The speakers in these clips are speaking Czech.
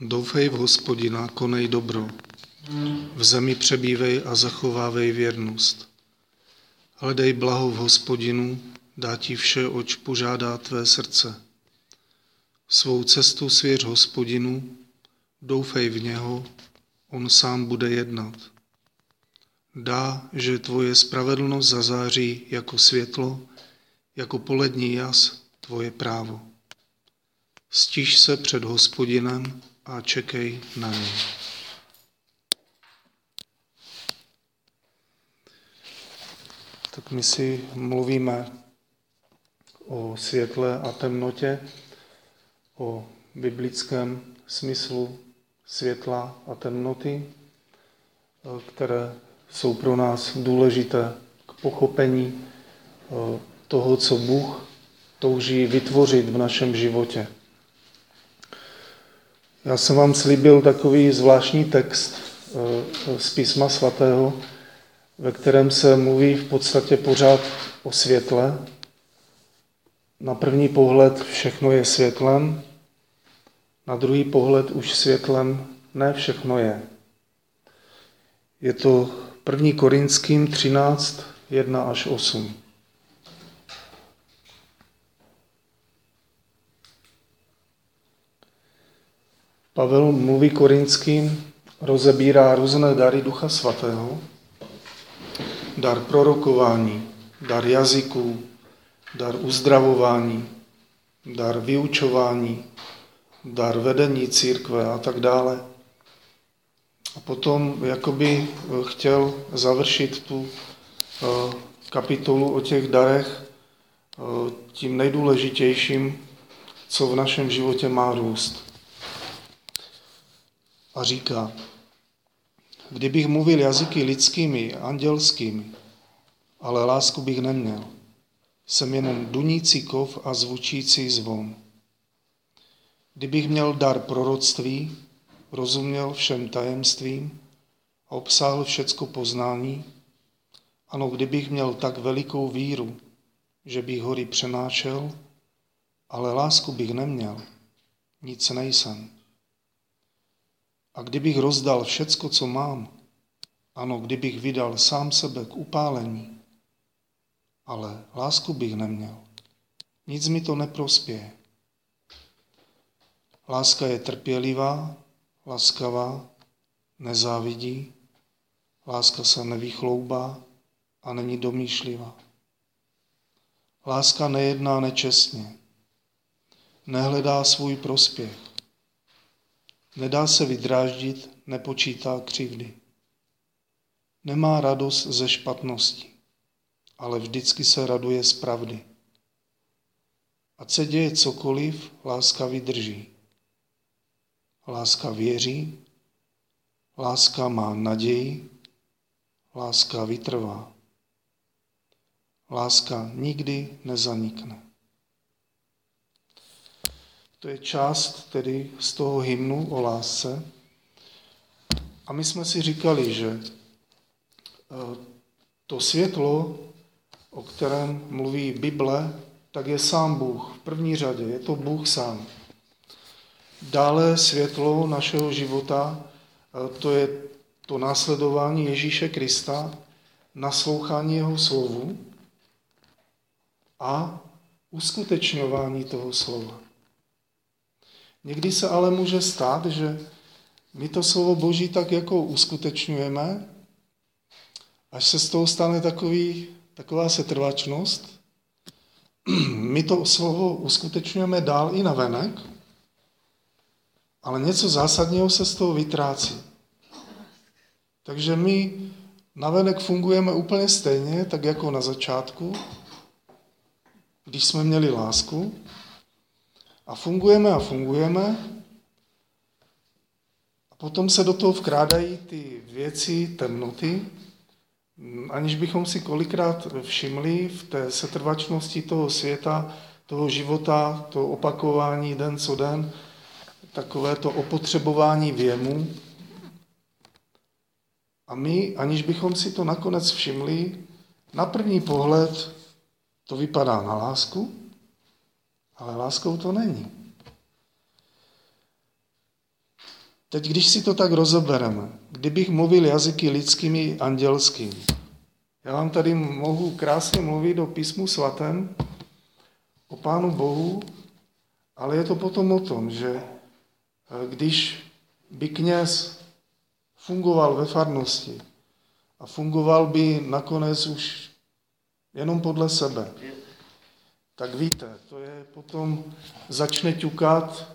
Doufej v hospodina, konej dobro. V zemi přebývej a zachovávej věrnost. Hledej blaho v hospodinu, dá ti vše, oč požádá tvé srdce. Svou cestu svěř hospodinu, doufej v něho, on sám bude jednat. Dá, že tvoje spravedlnost zazáří jako světlo, jako polední jas tvoje právo. Stiž se před hospodinem a čekej na něj. Tak my si mluvíme o světle a temnotě, o biblickém smyslu světla a temnoty, které jsou pro nás důležité k pochopení eh, toho, co Bůh touží vytvořit v našem životě. Já jsem vám slíbil takový zvláštní text eh, z písma svatého, ve kterém se mluví v podstatě pořád o světle. Na první pohled všechno je světlem, na druhý pohled už světlem ne všechno je. Je to 1. Korinským 13, 1 až 8. Pavel mluví korinským, rozebírá různé dary Ducha Svatého, dar prorokování, dar jazyků, dar uzdravování, dar vyučování, dar vedení církve a tak dále. A potom jakoby chtěl završit tu eh, kapitolu o těch darech eh, tím nejdůležitějším, co v našem životě má růst. A říká, kdybych mluvil jazyky lidskými, andělskými, ale lásku bych neměl, jsem jenom dunící kov a zvučící zvon. Kdybych měl dar proroctví, rozuměl všem tajemstvím a obsáhl všecko poznání, ano, kdybych měl tak velikou víru, že bych hory přenášel, ale lásku bych neměl, nic nejsem. A kdybych rozdal všecko, co mám, ano, kdybych vydal sám sebe k upálení, ale lásku bych neměl, nic mi to neprospěje. Láska je trpělivá, laskavá, nezávidí, láska se nevychloubá a není domýšlivá. Láska nejedná nečestně, nehledá svůj prospěch, nedá se vydráždit, nepočítá křivdy. Nemá radost ze špatnosti, ale vždycky se raduje z pravdy. Ať se děje cokoliv, láska vydrží. Láska věří, láska má naději, láska vytrvá. Láska nikdy nezanikne. To je část tedy z toho hymnu o lásce. A my jsme si říkali, že eh, to světlo, o kterém mluví Bible, tak je sám Bůh. V první řadě je to Bůh sám. Dále světlo našeho života, to je to následování Ježíše Krista, naslouchání jeho slovu a uskutečňování toho slova. Někdy se ale může stát, že my to slovo Boží tak jako uskutečňujeme, až se z toho stane takový, taková setrvačnost, my to slovo uskutečňujeme dál i na venek, ale něco zásadního se z toho vytrácí. Takže my navenek fungujeme úplně stejně, tak jako na začátku, když jsme měli lásku. A fungujeme a fungujeme. A potom se do toho vkrádají ty věci temnoty, aniž bychom si kolikrát všimli v té setrvačnosti toho světa, toho života, to opakování den co den, takové to opotřebování věmu. A my, aniž bychom si to nakonec všimli, na první pohled to vypadá na lásku, ale láskou to není. teď, když si to tak rozebereme, kdybych mluvil jazyky lidskými, andělskými, já vám tady mohu krásně mluvit o písmu svatém, o Pánu Bohu, ale je to potom o tom, že eh, když by kněz fungoval ve farnosti a fungoval by nakonec už jenom podle sebe, tak víte, to je potom, začne ťukat,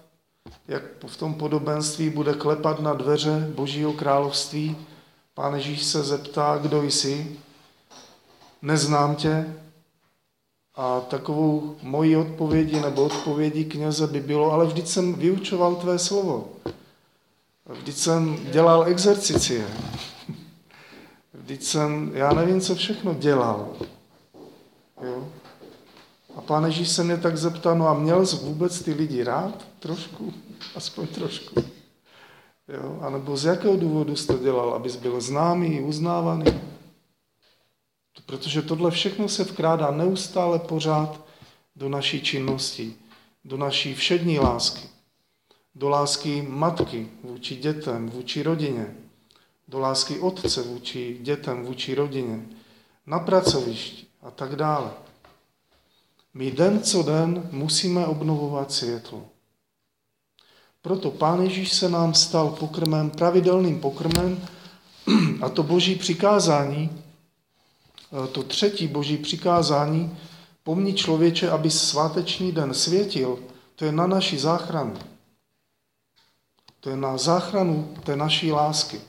jak v tom podobenství bude klepat na dveře Božího království. Pán Ježíš se zeptá, kdo jsi, neznám tě. A takovou mojí odpovědi nebo odpovědi kněze by bylo, ale vždyť jsem vyučoval tvé slovo. Vždyť jsem dělal exercicie. Vždyť jsem, já nevím, co všechno dělal. Jo? A pán Ježíš se mě tak zeptal, no a měl jsi vůbec ty lidi rád? Trošku, aspoň trošku. Jo? A nebo z jakého důvodu jsi to dělal? Abys byl známý, uznávaný? Protože tohle všechno se vkrádá neustále pořád do naší činnosti, do naší všední lásky, do lásky matky vůči dětem, vůči rodině, do lásky otce vůči dětem, vůči rodině, na pracovišti a tak dále. My den co den musíme obnovovat světlo. Proto Pán Ježíš se nám stal pokrmem, pravidelným pokrmem a to boží přikázání, e, to třetí boží přikázání, pomní člověče, aby sváteční den světil, to je na naši záchranu. To je na záchranu té naší lásky.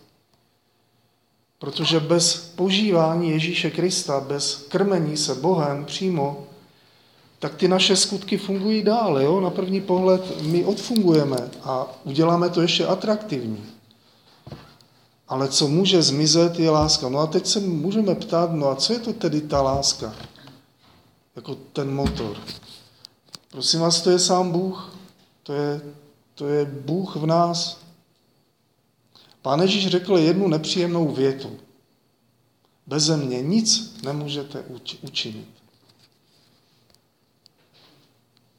Protože bez požívání Ježíše Krista, bez krmení se Bohem přímo, tak ty naše skutky fungují dál. Jo? Na první pohled my odfungujeme a uděláme to ještě atraktivní. Ale co může zmizet, je láska. No a teď se můžeme ptát, no a co je to tedy ta láska? Jako ten motor. Prosím vás, to je sám Bůh. To je, to je Bůh v nás. Pán Ježíš řekl jednu nepříjemnou větu. Beze mě nic nemůžete učinit.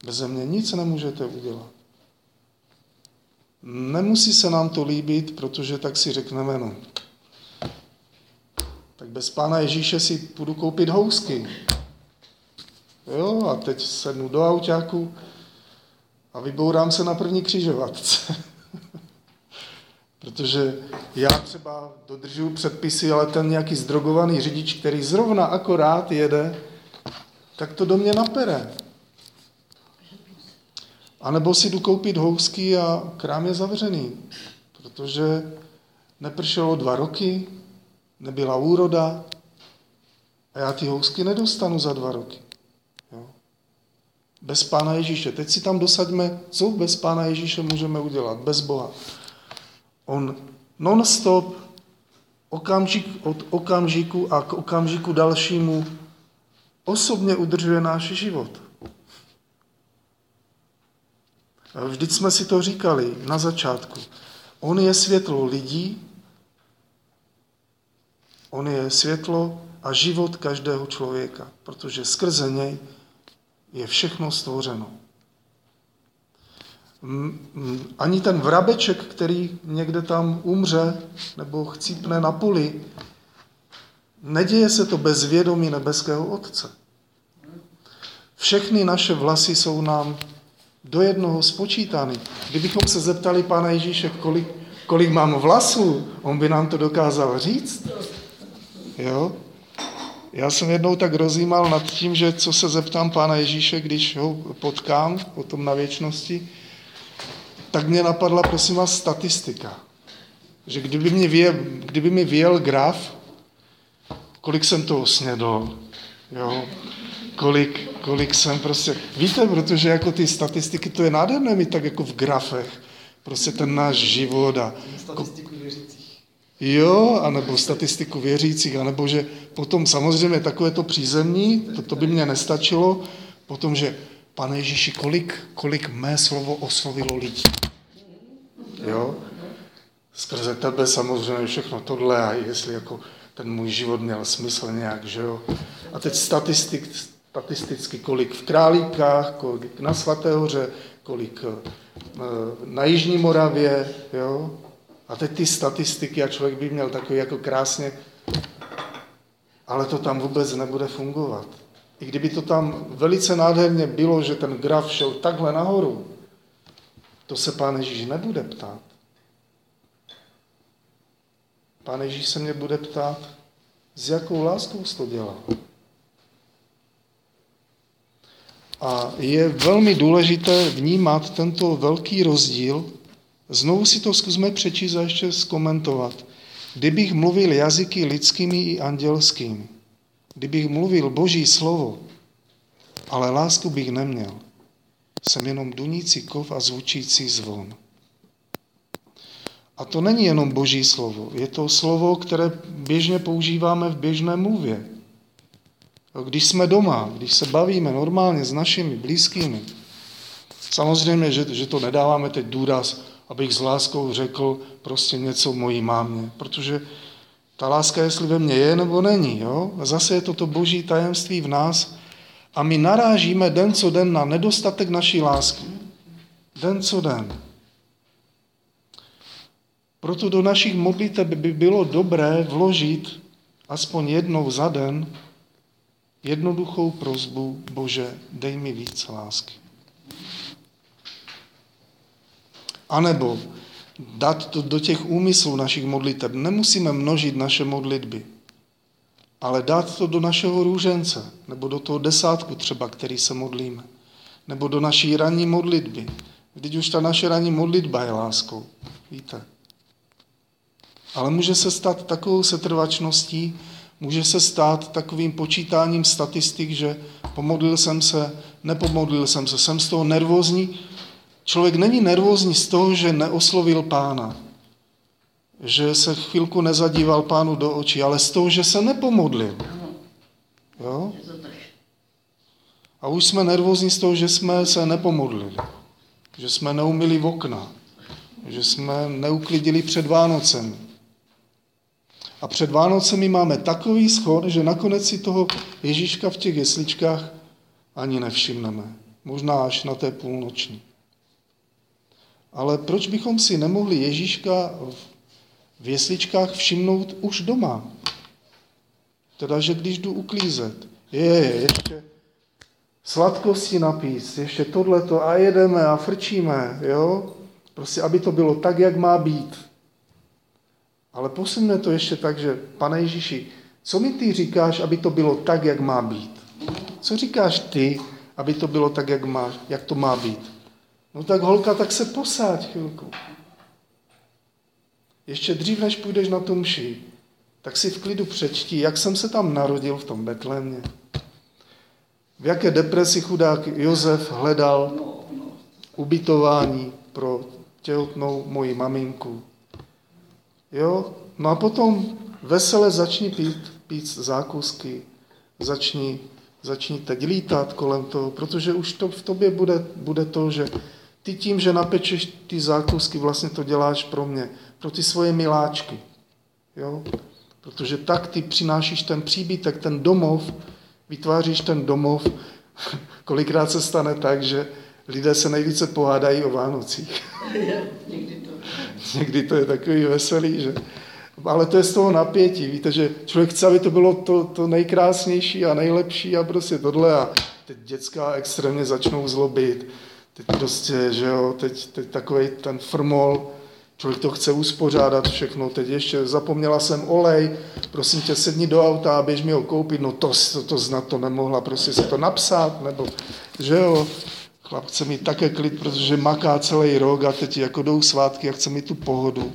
Beze mě nic nemůžete udělat. Nemusí se nám to líbit, protože tak si řekneme, no, tak bez Pána Ježíše si půjdu koupit housky. Jo, a teď sednu do autáku a vybourám se na první křižovatce. Protože já třeba dodržuju předpisy, ale ten nějaký zdrogovaný řidič, který zrovna akorát jede, tak to do mě napere. A nebo si jdu koupit housky a krám je zavřený, protože nepršelo dva roky, nebyla úroda a já ty housky nedostanu za dva roky. Jo? Bez Pána Ježíše. Teď si tam dosaďme, co bez Pána Ježíše můžeme udělat, bez Boha. On non-stop, okamžik od okamžiku a k okamžiku dalšímu osobně udržuje náš život. Vždyť jsme si to říkali na začátku. On je světlo lidí, on je světlo a život každého člověka, protože skrze něj je všechno stvořeno. Ani ten vrabeček, který někde tam umře nebo chcípne na poli, neděje se to bez vědomí nebeského Otce. Všechny naše vlasy jsou nám do jednoho spočítaný. Kdybychom se zeptali Pána Ježíše, kolik, kolik mám vlasů, on by nám to dokázal říct. Jo? Já jsem jednou tak rozjímal nad tím, že co se zeptám Pána Ježíše, když ho potkám potom na věčnosti, tak mě napadla, prosím vás, statistika. Že kdyby, mě vyjel, kdyby mi vyjel graf, kolik jsem toho snědl, jo, kolik, kolik jsem prostě, víte, protože jako ty statistiky, to je nádherné mít tak jako v grafech, prostě ten náš život a... Statistiku věřících. Jo, anebo statistiku věřících, anebo že potom samozřejmě takové to přízemní, to, to by mě nestačilo, potom, že pane Ježíši, kolik, kolik mé slovo oslovilo lidí. Jo? Skrze tebe samozřejmě všechno tohle a jestli jako ten můj život měl smysl nějak, že jo. A teď statistik, statisticky, kolik v Králíkách, kolik na Svaté hoře, kolik eh, na Jižní Moravě, jo? A teď ty statistiky a člověk by měl takový jako krásně, ale to tam vůbec nebude fungovat. I kdyby to tam velice nádherně bylo, že ten graf šel takhle nahoru, to se pán Ježíš nebude ptát. Pán Ježíš se mě bude ptát, s jakou láskou jsi to dělal. A je velmi důležité vnímat tento velký rozdíl. Znovu si to zkusme přečíst a ještě zkomentovat. Kdybych mluvil jazyky lidskými i andělskými, kdybych mluvil boží slovo, ale lásku bych neměl, jsem jenom dunící kov a zvučící zvon. A to není jenom boží slovo, je to slovo, které běžně používáme v běžné mluvě. Když jsme doma, když se bavíme normálně s našimi blízkými, samozřejmě, že, že to nedáváme teď důraz, abych s láskou řekl prostě něco mojí mámě, protože ta láska, jestli ve mně je nebo není, jo? Zase je to to boží tajemství v nás a my narážíme den co den na nedostatek naší lásky. Den co den. Proto do našich modliteb by bylo dobré vložit aspoň jednou za den jednoduchou prozbu, Bože, dej mi víc lásky. A nebo dát to do těch úmyslů našich modliteb. Nemusíme množit naše modlitby, ale dát to do našeho růžence, nebo do toho desátku třeba, který se modlíme, nebo do naší ranní modlitby. Vždyť už ta naše ranní modlitba je láskou, víte. Ale může se stát takovou setrvačností, může se stát takovým počítáním statistik, že pomodlil jsem se, nepomodlil jsem se, jsem z toho nervózní. Člověk není nervózní z toho, že neoslovil pána, že se chvilku nezadíval pánu do očí, ale z toho, že se nepomodlil. Jo? A už jsme nervózní z toho, že jsme se nepomodlili, že jsme neumili v okna, že jsme neuklidili před Vánocemi. A před Vánocemi máme takový schod, že nakonec si toho Ježíška v těch jesličkách ani nevšimneme. Možná až na té půlnoční. Ale proč bychom si nemohli Ježíška v jesličkách všimnout už doma? Teda, že když jdu uklízet, je, je ještě sladkosti napíst, ještě tohleto a jedeme a frčíme, jo? Prostě, aby to bylo tak, jak má být. Ale posunme to ještě tak, že pane Ježíši, co mi ty říkáš, aby to bylo tak, jak má být? Co říkáš ty, aby to bylo tak, jak, má, jak to má být? No tak holka, tak se posáď chvilku. Ještě dřív, než půjdeš na tu mši, tak si v klidu přečtí, jak jsem se tam narodil v tom Betlémě. V jaké depresi chudák Josef hledal ubytování pro těhotnou moji maminku. Jo? No a potom vesele začni pít, pít zákusky, začni, začni teď lítat kolem toho, protože už to v tobě bude, bude to, že ty tím, že napečeš ty zákusky, vlastně to děláš pro mě, pro ty svoje miláčky. Jo? Protože tak ty přinášíš ten příbytek, ten domov, vytváříš ten domov, kolikrát se stane tak, že lidé se nejvíce pohádají o Vánocích. Někdy to je takový veselý, že... Ale to je z toho napětí, víte, že člověk chce, aby to bylo to, to nejkrásnější a nejlepší a prostě tohle a teď dětská extrémně začnou zlobit. Teď prostě, že jo, teď, teď takový ten frmol, člověk to chce uspořádat všechno, teď ještě zapomněla jsem olej, prosím tě, sedni do auta a běž mi ho koupit, no to, to, to znat to nemohla, prostě si to napsat, nebo, že jo, Chlap chce mít také klid, protože maká celý rok a teď jako jdou svátky a chce mít tu pohodu.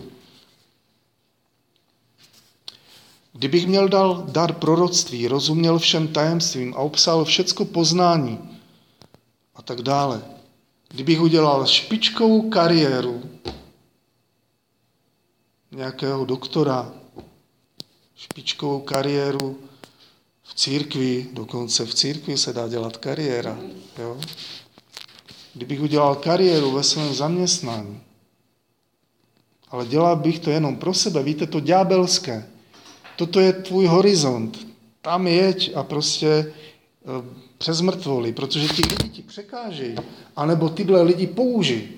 Kdybych měl dal dar proroctví, rozuměl všem tajemstvím a obsal všecko poznání a tak dále, kdybych udělal špičkovou kariéru nějakého doktora, špičkovou kariéru v církvi, dokonce v církvi se dá dělat kariéra, jo? Kdybych udělal kariéru ve svém zaměstnání, ale dělal bych to jenom pro sebe, víte, to ďábelské, toto je tvůj horizont, tam jeď a prostě eh, přes mrtvoly, protože ti lidi ti překážejí, anebo tyhle lidi použij.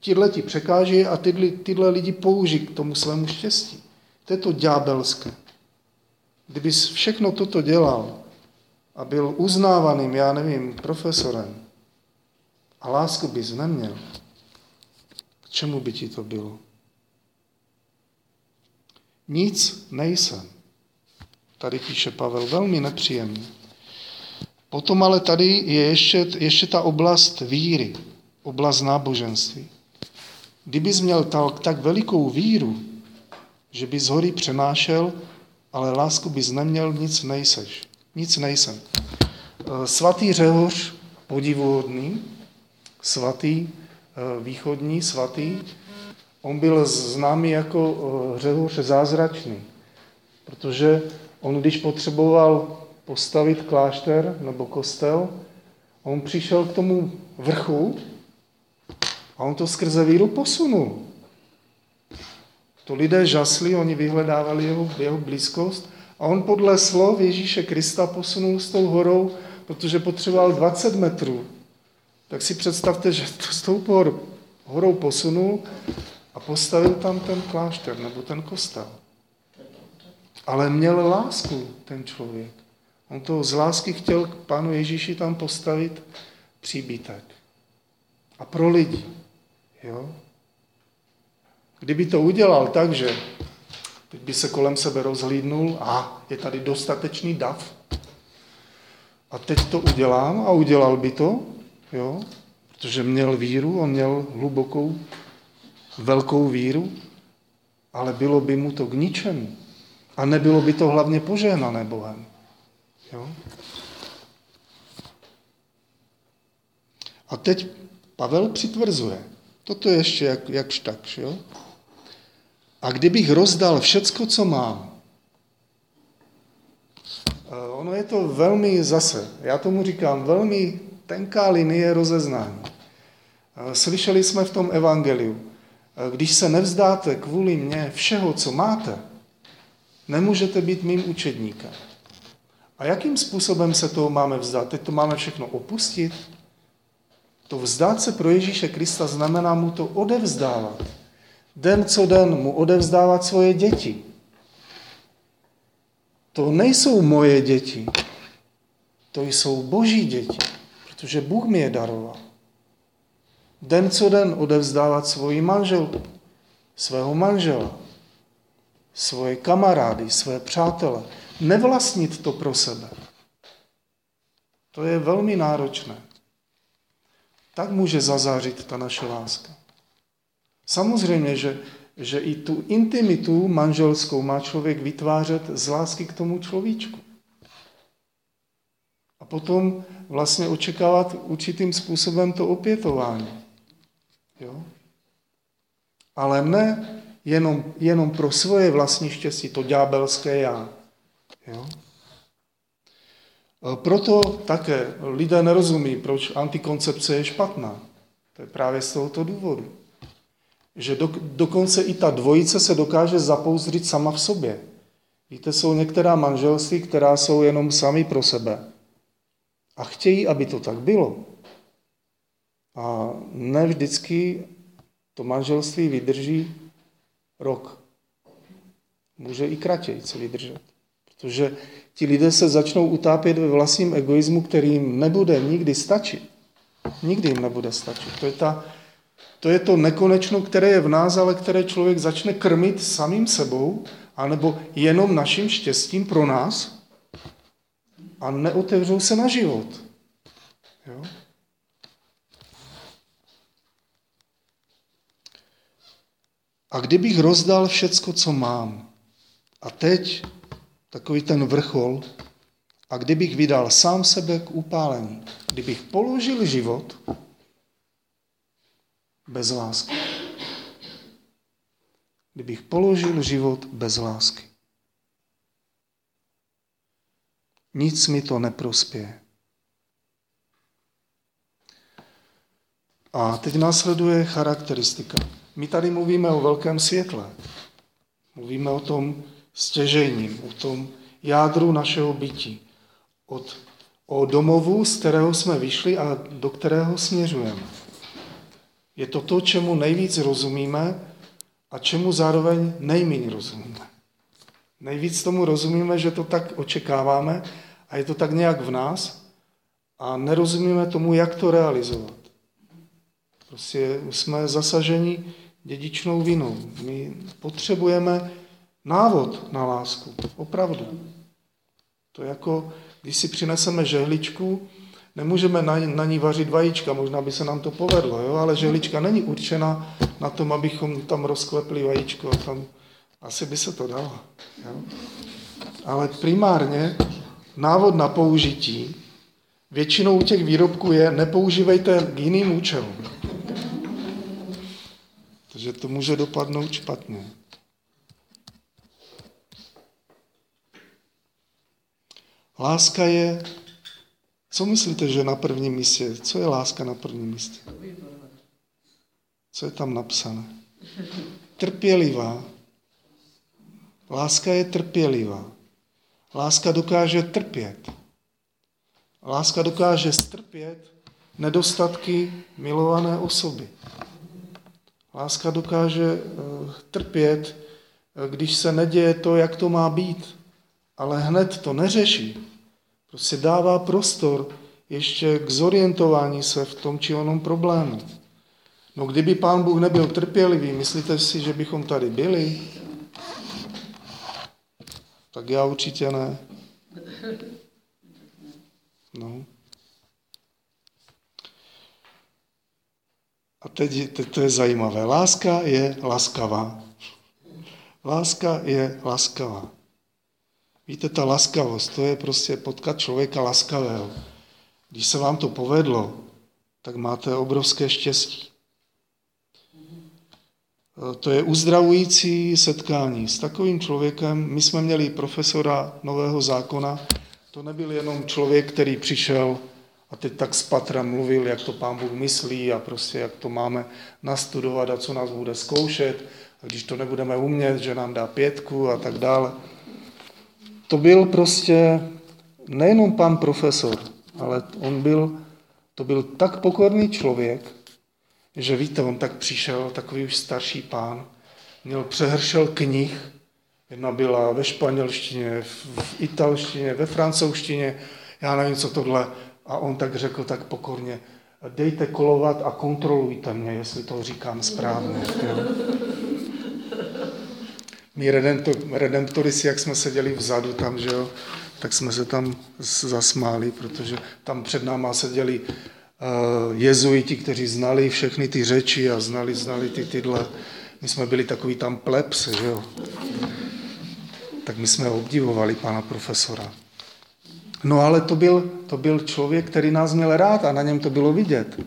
Tihle ti překáží a tyhle, tyhle lidi použijí k tomu svému štěstí. To je to ďábelské. Kdybys všechno toto dělal a byl uznávaným, já nevím, profesorem a lásku bys neměl, k čemu by ti to bylo? Nic nejsem. Tady píše Pavel velmi nepříjemně. Potom ale tady je ještě, ještě ta oblast víry, oblast náboženství. Kdybys měl tak, tak velikou víru, že bys hory přenášel, ale lásku bys neměl, nic nejseš. Nic nejsem. Eh, svatý Řehoř, podivuhodný, svatý, eh, východní svatý, on byl známý jako eh, Řehoř zázračný, protože on, když potřeboval postavit klášter nebo kostel, on přišel k tomu vrchu a on to skrze víru posunul. To lidé žasli, oni vyhledávali jeho, jeho blízkost a on podle slov Ježíše Krista posunul s tou horou, protože potřeboval 20 metrů. Tak si představte, že to s tou hor, horou posunul a postavil tam ten klášter nebo ten kostel. Ale měl lásku ten člověk. On to z lásky chtěl k pánu Ježíši tam postavit příbytek. A pro lidi. Jo? Kdyby to udělal tak, že teď by se kolem sebe rozhlídnul a je tady dostatečný dav a teď to udělám a udělal by to, jo? protože měl víru, on měl hlubokou, velkou víru, ale bylo by mu to k ničemu. A nebylo by to hlavně požehnané Bohem. Jo? A teď Pavel přitvrzuje. Toto je ještě jak, jakž takž, jo? A kdybych rozdal všecko, co mám, eh, ono je to velmi zase, já tomu říkám, velmi tenká linie rozeznání. Eh, slyšeli jsme v tom evangeliu, eh, když se nevzdáte kvůli mně všeho, co máte, nemůžete být mým učedníkem. A jakým způsobem se toho máme vzdát? Teď to máme všechno opustit? To vzdát se pro Ježíše Krista znamená mu to odevzdávat. Den co den mu odevzdávat svoje děti. To nejsou moje děti. To jsou boží děti, protože Bůh mi je daroval. Den co den odevzdávat svoji manželku, svého manžela, svoje kamarády, své přátele. Nevlastnit to pro sebe. To je velmi náročné. Tak může zazářit ta naše láska. Samozřejmě, že, že i tu intimitu manželskou má člověk vytvářet z lásky k tomu človíčku. Potom vlastně očekávat určitým způsobem to opětování. Jo? Ale ne jenom, jenom pro svoje vlastní štěstí, to ďábelské já. Jo? E, proto také lidé nerozumí, proč antikoncepce je špatná. To je právě z tohoto důvodu. Že do, dokonce i ta dvojice se dokáže zapouzdřit sama v sobě. Víte, jsou některá manželství, která jsou jenom sami pro sebe. A chtějí, aby to tak bylo. A ne vždycky to manželství vydrží rok. Může i kratěji co vydržet. Protože ti lidé se začnou utápět ve vlastním egoismu, který jim nebude nikdy stačit. Nikdy jim nebude stačit. To je, ta, to je to nekonečno, které je v nás, ale které člověk začne krmit samým sebou, anebo jenom naším štěstím pro nás a neotevřou se na život. Jo? A kdybych rozdal všecko, co mám, a teď takový ten vrchol, a kdybych vydal sám sebe k upálení, kdybych položil život bez lásky. Kdybych položil život bez lásky. Nic mi to neprospěje. A teď následuje charakteristika. My tady mluvíme o velkém světle. Mluvíme o tom stěžejním, o tom jádru našeho bytí. Od, o domovu, z kterého jsme vyšli a do kterého směřujeme. Je to to, čemu nejvíc rozumíme a čemu zároveň nejméně rozumíme. Nejvíc tomu rozumíme, že to tak očekáváme a je to tak nějak v nás a nerozumíme tomu, jak to realizovat. Prostě jsme zasaženi dědičnou vinou. My potřebujeme návod na lásku. Opravdu. To je jako, když si přineseme žehličku, nemůžeme na, na ní vařit vajíčka, možná by se nám to povedlo, jo? ale žehlička není určena na tom, abychom tam rozklepli vajíčko. Tam asi by se to dalo. Jo? Ale primárně návod na použití většinou těch výrobků je nepoužívejte k jiným účelům. Takže to může dopadnout špatně. Láska je, co myslíte, že na prvním místě? Co je láska na prvním místě? Co je tam napsané? Trpělivá. Láska je trpělivá. Láska dokáže trpět. Láska dokáže strpět nedostatky milované osoby. Láska dokáže eh, trpět, eh, když se neděje to, jak to má být, ale hned to neřeší. Prostě dává prostor ještě k zorientování se v tom či onom problému. No kdyby pán Bůh nebyl trpělivý, myslíte si, že bychom tady byli? Tak já určitě ne. No. A teď, teď to je zajímavé. Láska je laskavá. Láska je laskavá. Víte, ta laskavost, to je prostě potkat člověka laskavého. Když se vám to povedlo, tak máte obrovské štěstí. To je uzdravující setkání s takovým člověkem. My jsme měli profesora nového zákona. To nebyl jenom člověk, který přišel a teď tak z patra mluvil, jak to pán Bůh myslí a prostě jak to máme nastudovat a co nás bude zkoušet. A když to nebudeme umět, že nám dá pětku a tak dále. To byl prostě nejenom pan profesor, ale on byl, to byl tak pokorný člověk, že víte, on tak přišel, takový už starší pán, měl přehršel knih, jedna byla ve španělštině, v italštině, ve francouzštině, já nevím, co tohle, a on tak řekl tak pokorně, dejte kolovat a kontrolujte mě, jestli to říkám správně. My redemptoris, jak jsme seděli vzadu tam, že jo, tak jsme se tam zasmáli, protože tam před náma seděli jezuiti, kteří znali všechny ty řeči a znali, znali ty tyhle. My jsme byli takový tam plebs, že jo. Tak my jsme obdivovali pana profesora. No ale to byl, to byl člověk, který nás měl rád a na něm to bylo vidět.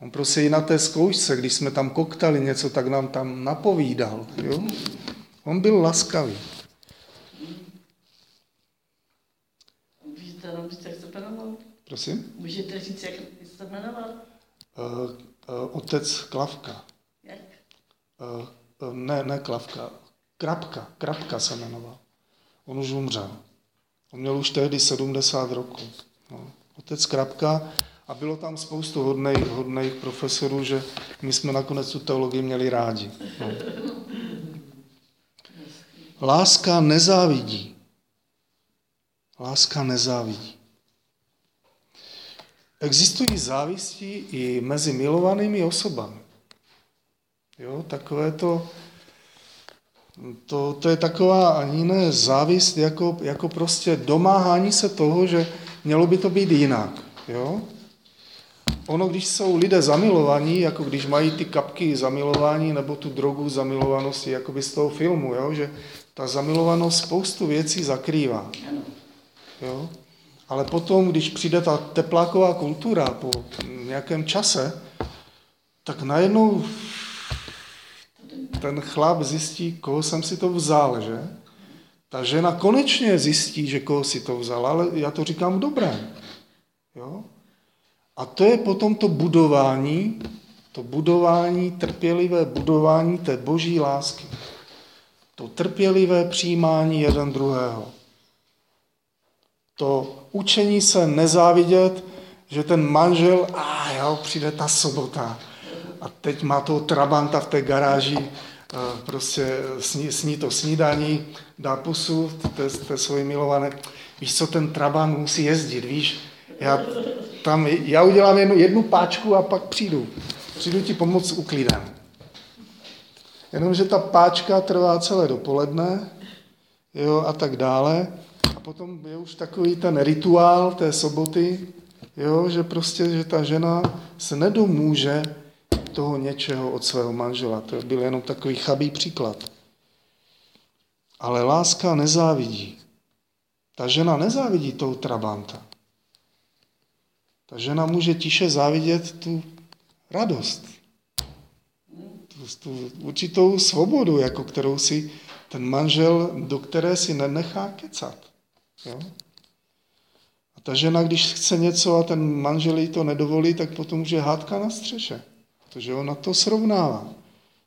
On prostě i na té zkoušce, když jsme tam koktali něco, tak nám tam napovídal. Jo? On byl laskavý. Se jmenoval? Prosím? Můžete říct, jak se jmenoval? Uh, uh, otec Klavka. Jak? Uh, uh, ne, ne Klavka. Krapka. Krapka se jmenoval. On už umřel. On měl už tehdy 70 roků. No. Otec Krapka a bylo tam spoustu hodných, hodných profesorů, že my jsme nakonec tu teologii měli rádi. No. Láska nezávidí. Láska nezávidí. Existují závisti i mezi milovanými osobami. Jo, takové to, to, to je taková ani ne závist, jako, jako prostě domáhání se toho, že mělo by to být jinak. Jo? Ono, když jsou lidé zamilovaní, jako když mají ty kapky zamilování nebo tu drogu zamilovanosti, jako by z toho filmu, jo? že ta zamilovanost spoustu věcí zakrývá. Jo? Ale potom, když přijde ta tepláková kultura po nějakém čase, tak najednou ten chlap zjistí, koho jsem si to vzal, že? Ta žena konečně zjistí, že koho si to vzal, ale já to říkám dobré. Jo? A to je potom to budování, to budování, trpělivé budování té boží lásky. To trpělivé přijímání jeden druhého. To učení se nezávidět, že ten manžel, a jo, přijde ta sobota, a teď má toho trabanta v té garáži, eh, prostě sní, sní to snídaní, dá pusu té, té svoje milované. Víš co, ten trabant musí jezdit, víš, já, tam, já udělám jednu, jednu páčku a pak přijdu. Přijdu ti pomoct s uklidem. Jenomže ta páčka trvá celé dopoledne jo, a tak dále. A potom je už takový ten rituál té soboty, jo, že prostě, že ta žena se nedomůže toho něčeho od svého manžela. To byl jenom takový chabý příklad. Ale láska nezávidí. Ta žena nezávidí toho trabanta. Ta žena může tiše závidět tu radost, tu, tu určitou svobodu, jako kterou si ten manžel, do které si nenechá kecat. Jo? A ta žena, když chce něco a ten manžel jí to nedovolí, tak potom je hádka na střeše, protože ona to srovnává.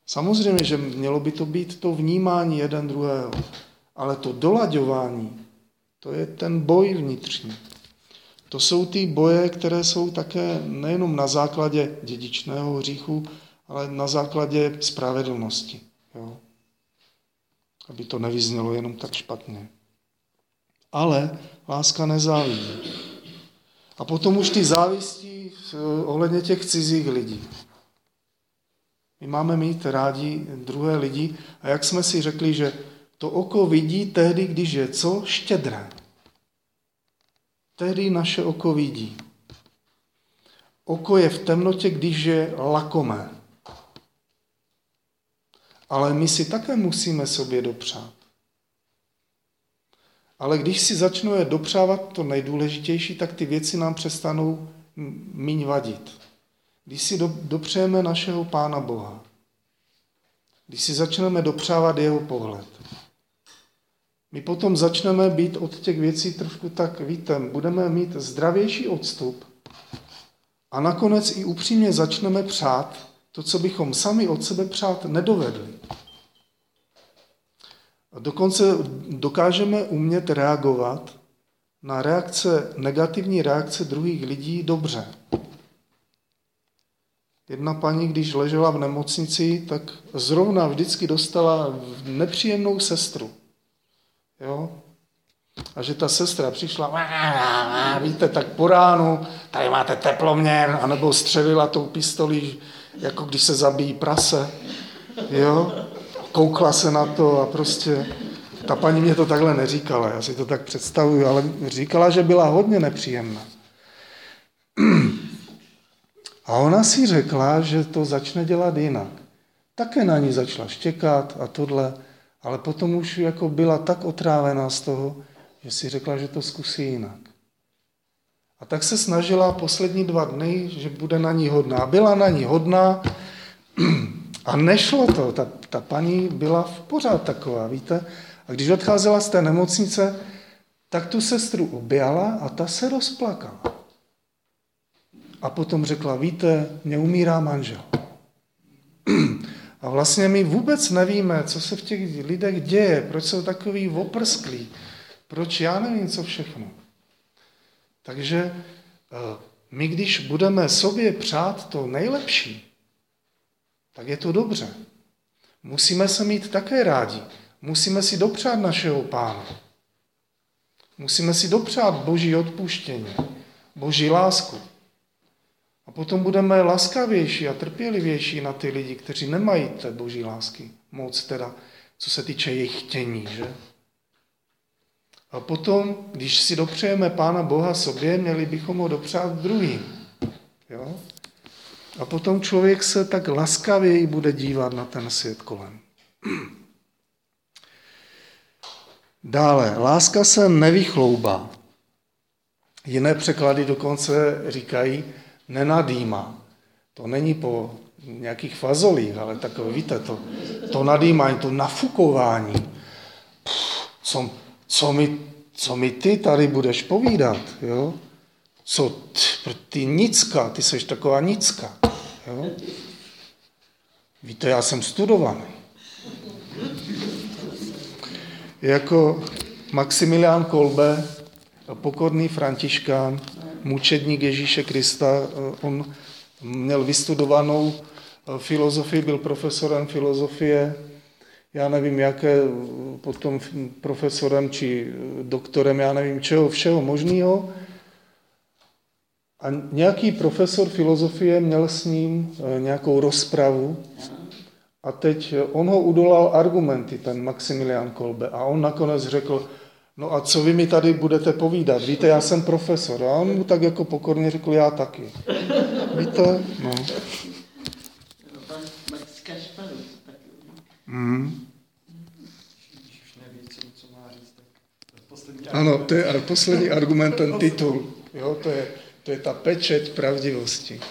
Samozřejmě, že mělo by to být to vnímání jeden druhého, ale to dolaďování, to je ten boj vnitřní. To jsou ty boje, které jsou také nejenom na základě dědičného hříchu, ale na základě spravedlnosti. Jo? Aby to nevyznělo jenom tak špatně. Ale láska nezávidí. A potom už ty závistí ohledně těch cizích lidí. My máme mít rádi druhé lidi a jak jsme si řekli, že to oko vidí tehdy, když je co? Štědré. Tehdy naše oko vidí. Oko je v temnotě, když je lakomé. Ale my si také musíme sobě dopřát. Ale když si začnu je dopřávat to nejdůležitější, tak ty věci nám přestanou míň vadit. Když si dopřejeme našeho Pána Boha, když si začneme dopřávat jeho pohled, my potom začneme být od těch věcí trošku tak, víte, budeme mít zdravější odstup a nakonec i upřímně začneme přát to, co bychom sami od sebe přát nedovedli. A dokonce dokážeme umět reagovat na reakce, negativní reakce druhých lidí dobře. Jedna paní, když ležela v nemocnici, tak zrovna vždycky dostala nepříjemnou sestru. Jo? A že ta sestra přišla, víte, tak po ránu, tady máte teploměr, anebo střelila tou pistolí, jako když se zabíjí prase. Jo? Koukla se na to a prostě, ta paní mě to takhle neříkala, já si to tak představuju, ale říkala, že byla hodně nepříjemná. A ona si řekla, že to začne dělat jinak. Také na ní začala štěkat a tohle. Ale potom už jako byla tak otrávená z toho, že si řekla, že to zkusí jinak. A tak se snažila poslední dva dny, že bude na ní hodná. Byla na ní hodná a nešlo to. Ta, ta paní byla v pořád taková, víte. A když odcházela z té nemocnice, tak tu sestru objala a ta se rozplakala. A potom řekla, víte, mě umírá manžel. A vlastně my vůbec nevíme, co se v těch lidech děje, proč jsou takový oprsklí, proč já nevím, co všechno. Takže eh, my, když budeme sobě přát to nejlepší, tak je to dobře. Musíme se mít také rádi. Musíme si dopřát našeho pána. Musíme si dopřát boží odpuštění, boží lásku. A potom budeme laskavější a trpělivější na ty lidi, kteří nemají té boží lásky. Moc teda, co se týče jejich chtění, že? A potom, když si dopřejeme Pána Boha sobě, měli bychom ho dopřát druhým. Jo? A potom člověk se tak laskavěji bude dívat na ten svět kolem. Dále, láska se nevychloubá. Jiné překlady dokonce říkají, nenadýmá. To není po nějakých fazolích, ale takové, víte, to, to nadýmání, to nafukování. Pff, co, co, mi, co mi ty tady budeš povídat, jo? Co ty, ty nicka, ty jsi taková nicka, jo? Víte, já jsem studovaný. Jako Maximilián Kolbe, pokorný františkán, mučedník Ježíše Krista, eh, on měl vystudovanou filozofii, byl profesorem filozofie, já nevím, jaké potom profesorem či doktorem, já nevím čeho, všeho možného. A nějaký profesor filozofie měl s ním eh, nějakou rozpravu a teď on ho udolal argumenty, ten Maximilian Kolbe, a on nakonec řekl, no a co vy mi tady budete povídat? Víte, já jsem profesor. A on mu tak jako pokorně řekl, já taky. Víte? No. Mm. Ano, to je poslední argument, ten titul. Jo, to, je, to je ta pečeť pravdivosti.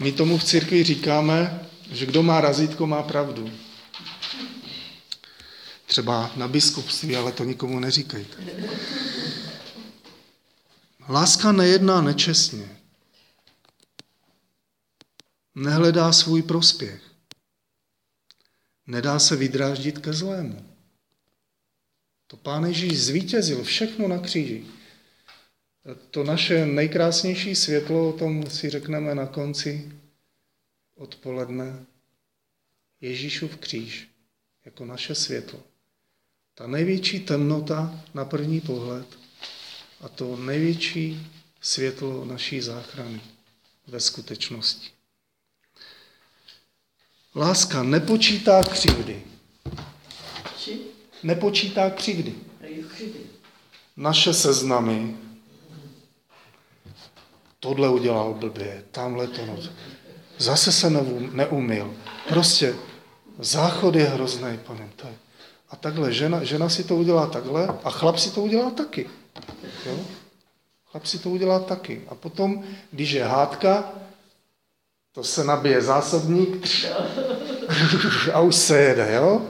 My tomu v církvi říkáme, že kdo má razítko, má pravdu. Třeba na biskupství, ale to nikomu neříkejte. Láska nejedná nečestně. Nehledá svůj prospěch. Nedá se vydráždit ke zlému. To Pán Ježíš zvítězil všechno na kříži. To naše nejkrásnější světlo, o tom si řekneme na konci odpoledne. Ježíšův kříž jako naše světlo. Ta největší temnota na první pohled a to největší světlo naší záchrany ve skutečnosti. Láska nepočítá křivdy. Nepočítá křivdy. Naše seznamy. Tohle udělal blbě, tamhle to no. Zase se neumil. Prostě záchod je hrozný, pane. A takhle, žena, žena si to udělá takhle a chlap si to udělá taky. Jo? Chlap si to udělá taky. A potom, když je hádka, to se nabije zásobník a už se jede, jo?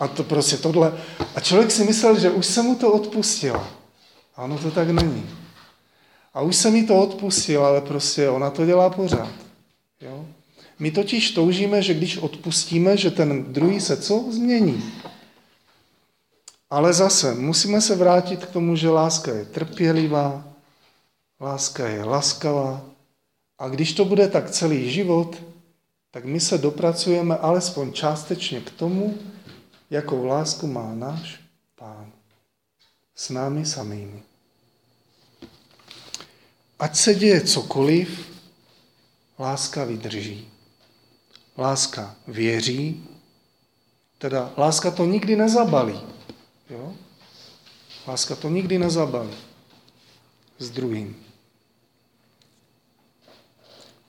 A to prostě tohle. A člověk si myslel, že už se mu to odpustila. A ono to tak není. A už se mi to odpustil, ale prostě ona to dělá pořád. Jo? My totiž toužíme, že když odpustíme, že ten druhý se co změní. Ale zase musíme se vrátit k tomu, že láska je trpělivá, láska je laskavá, a když to bude tak celý život, tak my se dopracujeme alespoň částečně k tomu, jakou lásku má náš Pán s námi samými. Ať se děje cokoliv, láska vydrží. Láska věří, teda láska to nikdy nezabalí. Jo? Láska to nikdy nezabalí s druhým.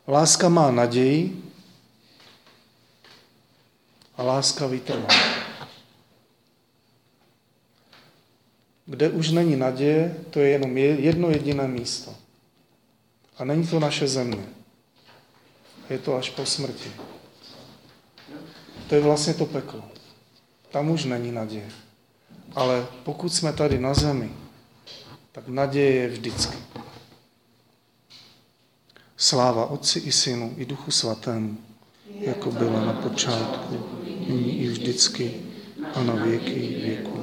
Láska má naději a láska vytrvá. Kde už není naděje, to je jenom jedno jediné místo. A není to naše země. Je to až po smrti. To je vlastně to peklo. Tam už není naděje. Ale pokud jsme tady na zemi, tak naděje je vždycky. Sláva Otci i Synu i Duchu Svatému, jako byla na počátku, nyní i vždycky a na věky věku.